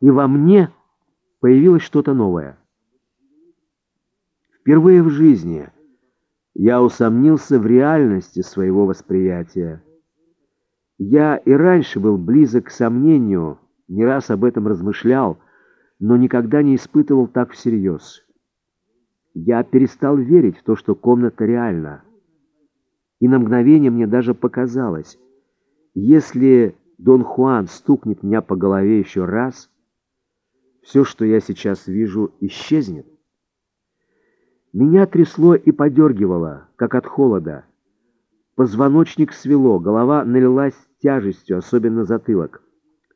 и во мне появилось что-то новое. Впервые в жизни я усомнился в реальности своего восприятия. Я и раньше был близок к сомнению, не раз об этом размышлял, но никогда не испытывал так всерьез. Я перестал верить в то, что комната реальна. И на мгновение мне даже показалось, если Дон Хуан стукнет меня по голове еще раз, все, что я сейчас вижу, исчезнет. Меня трясло и подергивало, как от холода. Позвоночник свело, голова налилась тяжестью, особенно затылок.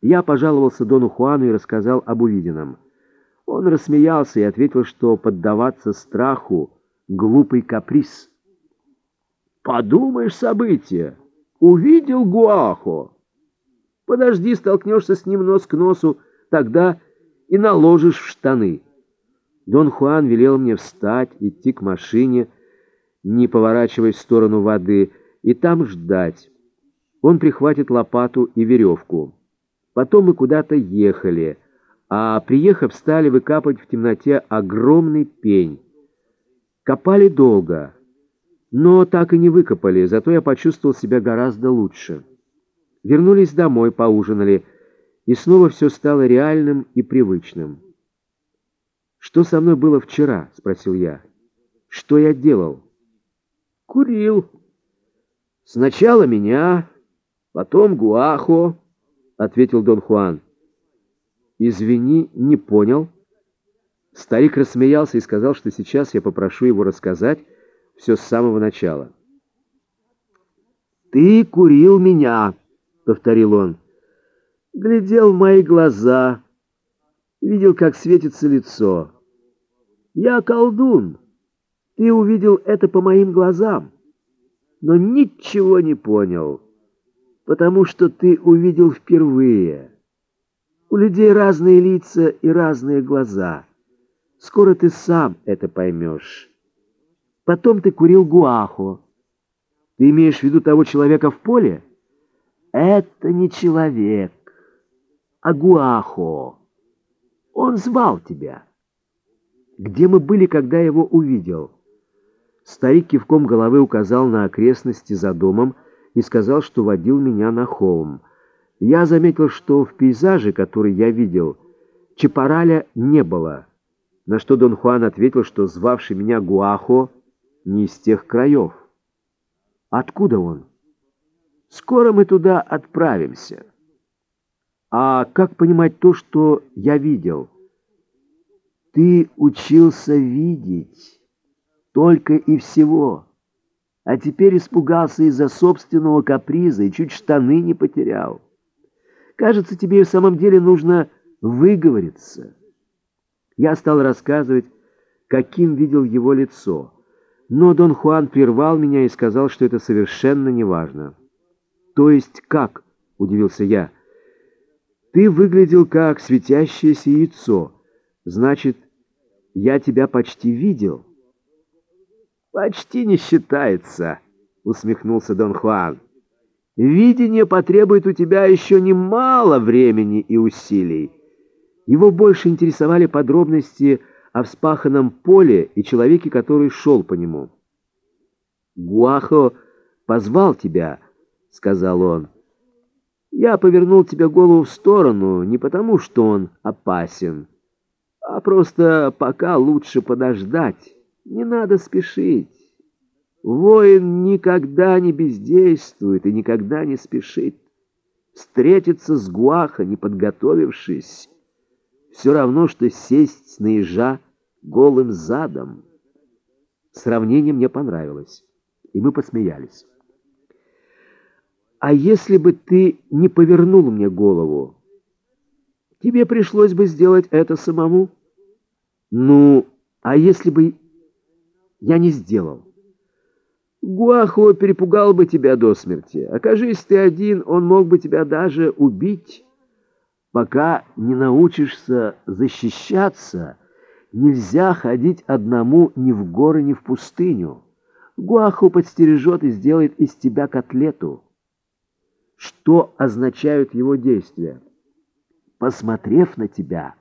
Я пожаловался Дону Хуану и рассказал об увиденном. Он рассмеялся и ответил, что поддаваться страху — глупый каприз. «Подумаешь события! Увидел Гуахо! Подожди, столкнешься с ним нос к носу, тогда и наложишь в штаны». Дон Хуан велел мне встать, идти к машине, не поворачиваясь в сторону воды, и там ждать. Он прихватит лопату и веревку. Потом мы куда-то ехали, а, приехав, стали выкапывать в темноте огромный пень. Копали долго, но так и не выкопали, зато я почувствовал себя гораздо лучше. Вернулись домой, поужинали, и снова все стало реальным и привычным. «Что со мной было вчера?» — спросил я. «Что я делал?» «Курил. Сначала меня, потом Гуахо» ответил Дон Хуан. «Извини, не понял». Старик рассмеялся и сказал, что сейчас я попрошу его рассказать все с самого начала. «Ты курил меня», — повторил он. «Глядел в мои глаза, видел, как светится лицо. Я колдун, ты увидел это по моим глазам, но ничего не понял» потому что ты увидел впервые. У людей разные лица и разные глаза. Скоро ты сам это поймешь. Потом ты курил гуаху. Ты имеешь в виду того человека в поле? Это не человек, а гуахо. Он звал тебя. Где мы были, когда его увидел? Старик кивком головы указал на окрестности за домом, и сказал, что водил меня на холм. Я заметил, что в пейзаже, который я видел, Чапараля не было, на что Дон Хуан ответил, что звавший меня Гуахо не из тех краев. Откуда он? Скоро мы туда отправимся. А как понимать то, что я видел? Ты учился видеть только и всего а теперь испугался из-за собственного каприза и чуть штаны не потерял. Кажется, тебе в самом деле нужно выговориться. Я стал рассказывать, каким видел его лицо, но Дон Хуан прервал меня и сказал, что это совершенно неважно. «То есть как?» — удивился я. «Ты выглядел как светящееся яйцо. Значит, я тебя почти видел». «Почти не считается», — усмехнулся Дон Хуан. «Видение потребует у тебя еще немало времени и усилий». Его больше интересовали подробности о вспаханном поле и человеке, который шел по нему. «Гуахо позвал тебя», — сказал он. «Я повернул тебе голову в сторону не потому, что он опасен, а просто пока лучше подождать». Не надо спешить. Воин никогда не бездействует и никогда не спешит. Встретиться с Гуаха, не подготовившись, все равно, что сесть на ежа голым задом. Сравнение мне понравилось, и мы посмеялись. А если бы ты не повернул мне голову, тебе пришлось бы сделать это самому? Ну, а если бы я не сделал. Гуахо перепугал бы тебя до смерти. Окажись ты один, он мог бы тебя даже убить. Пока не научишься защищаться, нельзя ходить одному ни в горы, ни в пустыню. Гуахо подстережет и сделает из тебя котлету. Что означают его действия? посмотрев на тебя,